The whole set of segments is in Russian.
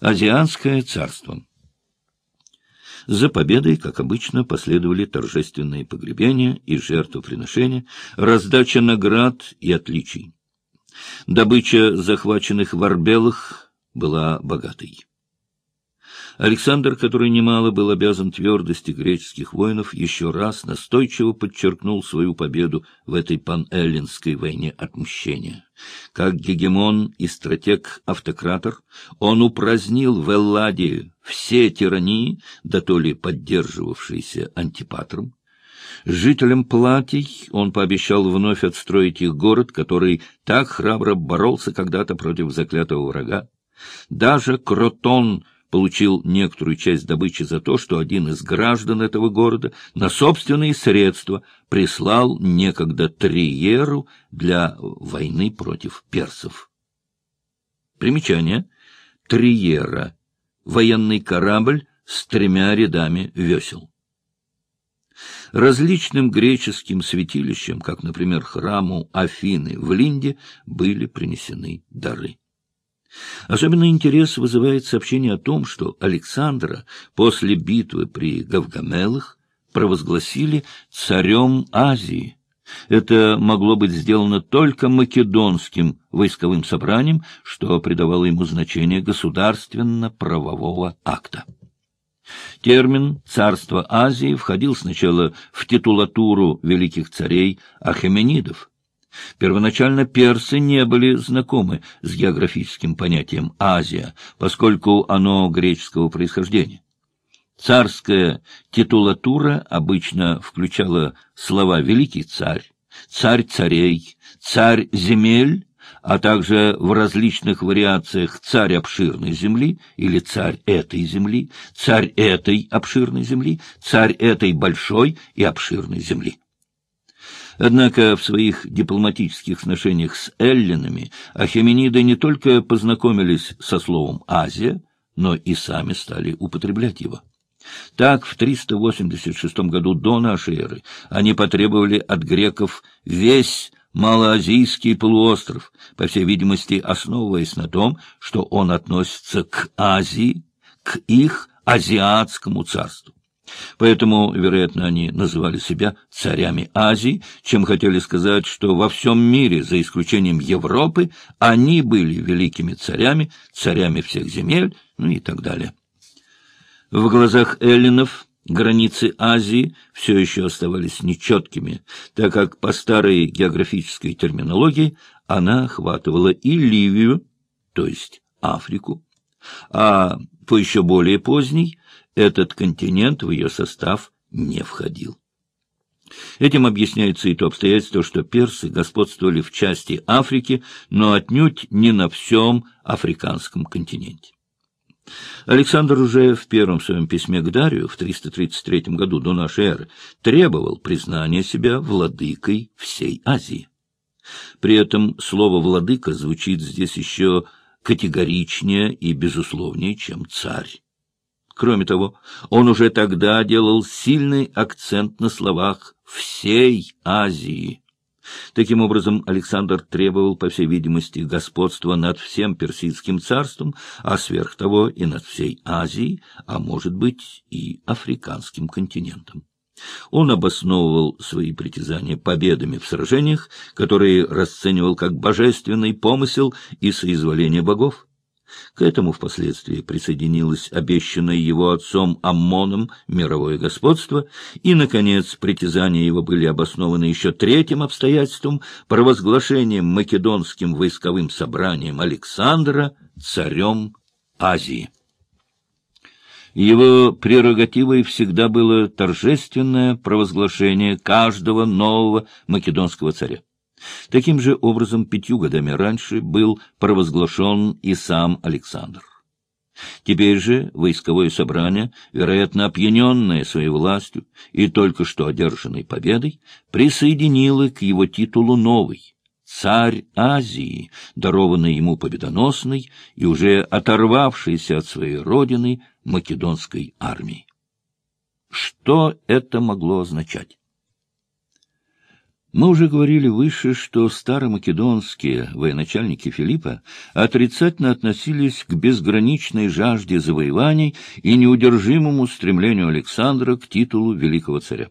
Азиатское царство. За победой, как обычно, последовали торжественные погребения и жертвоприношения, раздача наград и отличий. Добыча захваченных в была богатой. Александр, который немало был обязан твердости греческих воинов, еще раз настойчиво подчеркнул свою победу в этой панэллинской войне отмщения. Как гегемон и стратег-автократор, он упразднил в Элладе все тирании, да то ли поддерживавшиеся антипатром. Жителям Платий он пообещал вновь отстроить их город, который так храбро боролся когда-то против заклятого врага. Даже Кротон — получил некоторую часть добычи за то, что один из граждан этого города на собственные средства прислал некогда Триеру для войны против персов. Примечание. Триера. Военный корабль с тремя рядами весел. Различным греческим святилищам, как, например, храму Афины в Линде, были принесены дары. Особенный интерес вызывает сообщение о том, что Александра после битвы при Гавгамелах провозгласили царем Азии. Это могло быть сделано только македонским войсковым собранием, что придавало ему значение государственно-правового акта. Термин «царство Азии» входил сначала в титулатуру великих царей Ахеменидов, Первоначально персы не были знакомы с географическим понятием «Азия», поскольку оно греческого происхождения. Царская титулатура обычно включала слова «великий царь», «царь царей», «царь земель», а также в различных вариациях «царь обширной земли» или «царь этой земли», «царь этой обширной земли», «царь этой большой и обширной земли». Однако в своих дипломатических сношениях с эллинами ахемениды не только познакомились со словом «Азия», но и сами стали употреблять его. Так, в 386 году до нашей эры они потребовали от греков весь Малоазийский полуостров, по всей видимости, основываясь на том, что он относится к Азии, к их азиатскому царству. Поэтому, вероятно, они называли себя царями Азии, чем хотели сказать, что во всем мире, за исключением Европы, они были великими царями, царями всех земель, ну и так далее. В глазах эллинов границы Азии все еще оставались нечеткими, так как по старой географической терминологии она охватывала и Ливию, то есть Африку, а по еще более поздней этот континент в ее состав не входил. Этим объясняется и то обстоятельство, что персы господствовали в части Африки, но отнюдь не на всем африканском континенте. Александр уже в первом своем письме к Дарию в 333 году до нашей эры требовал признания себя владыкой всей Азии. При этом слово «владыка» звучит здесь еще категоричнее и безусловнее, чем «царь». Кроме того, он уже тогда делал сильный акцент на словах «всей Азии». Таким образом, Александр требовал, по всей видимости, господства над всем персидским царством, а сверх того и над всей Азией, а может быть и африканским континентом. Он обосновывал свои притязания победами в сражениях, которые расценивал как божественный помысел и соизволение богов. К этому впоследствии присоединилось обещанное его отцом Аммоном мировое господство, и, наконец, притязания его были обоснованы еще третьим обстоятельством — провозглашением македонским войсковым собранием Александра царем Азии. Его прерогативой всегда было торжественное провозглашение каждого нового македонского царя. Таким же образом пятью годами раньше был провозглашен и сам Александр. Теперь же войсковое собрание, вероятно, опьяненное своей властью и только что одержанной победой, присоединило к его титулу новый — царь Азии, дарованный ему победоносной и уже оторвавшийся от своей родины македонской армии. Что это могло означать? Мы уже говорили выше, что старомакедонские военачальники Филиппа отрицательно относились к безграничной жажде завоеваний и неудержимому стремлению Александра к титулу великого царя.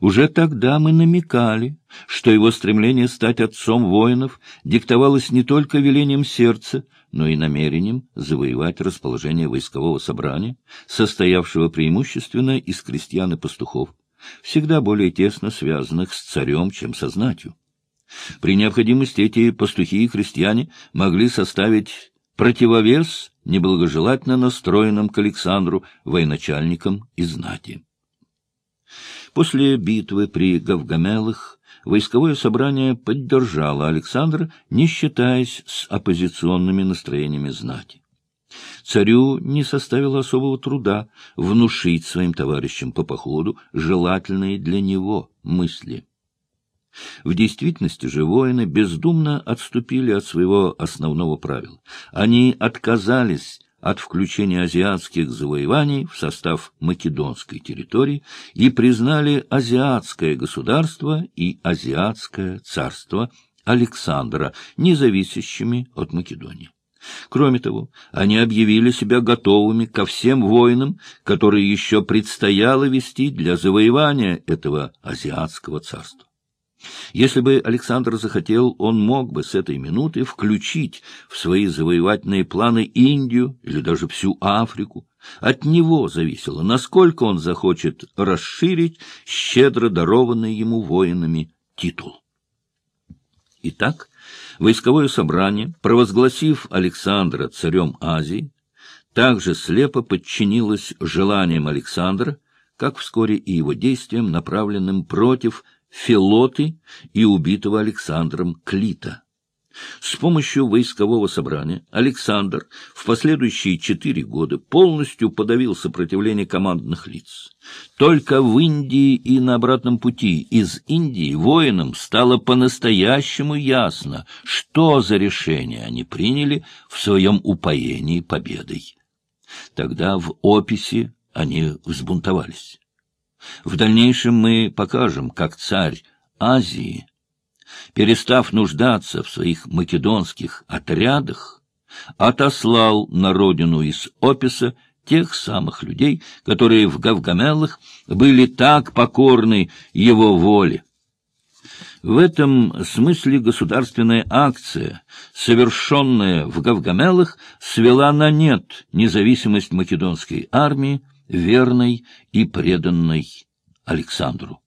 Уже тогда мы намекали, что его стремление стать отцом воинов диктовалось не только велением сердца, но и намерением завоевать расположение войскового собрания, состоявшего преимущественно из крестьян и пастухов всегда более тесно связанных с царем, чем со знатью. При необходимости эти пастухи и крестьяне могли составить противовес неблагожелательно настроенным к Александру военачальникам и знати. После битвы при Гавгамелах войсковое собрание поддержало Александра, не считаясь с оппозиционными настроениями знати. Царю не составило особого труда внушить своим товарищам по походу желательные для него мысли. В действительности же воины бездумно отступили от своего основного правила. Они отказались от включения азиатских завоеваний в состав македонской территории и признали азиатское государство и азиатское царство Александра независящими от Македонии. Кроме того, они объявили себя готовыми ко всем войнам, которые еще предстояло вести для завоевания этого азиатского царства. Если бы Александр захотел, он мог бы с этой минуты включить в свои завоевательные планы Индию или даже всю Африку. От него зависело, насколько он захочет расширить щедро дарованный ему воинами титул. Итак, Войсковое собрание, провозгласив Александра царем Азии, также слепо подчинилось желаниям Александра, как вскоре и его действиям, направленным против Филоты и убитого Александром Клита. С помощью войскового собрания Александр в последующие четыре года полностью подавил сопротивление командных лиц. Только в Индии и на обратном пути из Индии воинам стало по-настоящему ясно, что за решение они приняли в своем упоении победой. Тогда в описи они взбунтовались. В дальнейшем мы покажем, как царь Азии перестав нуждаться в своих македонских отрядах, отослал на родину из Описа тех самых людей, которые в Гавгамелах были так покорны его воле. В этом смысле государственная акция, совершенная в Гавгамелах, свела на нет независимость македонской армии, верной и преданной Александру.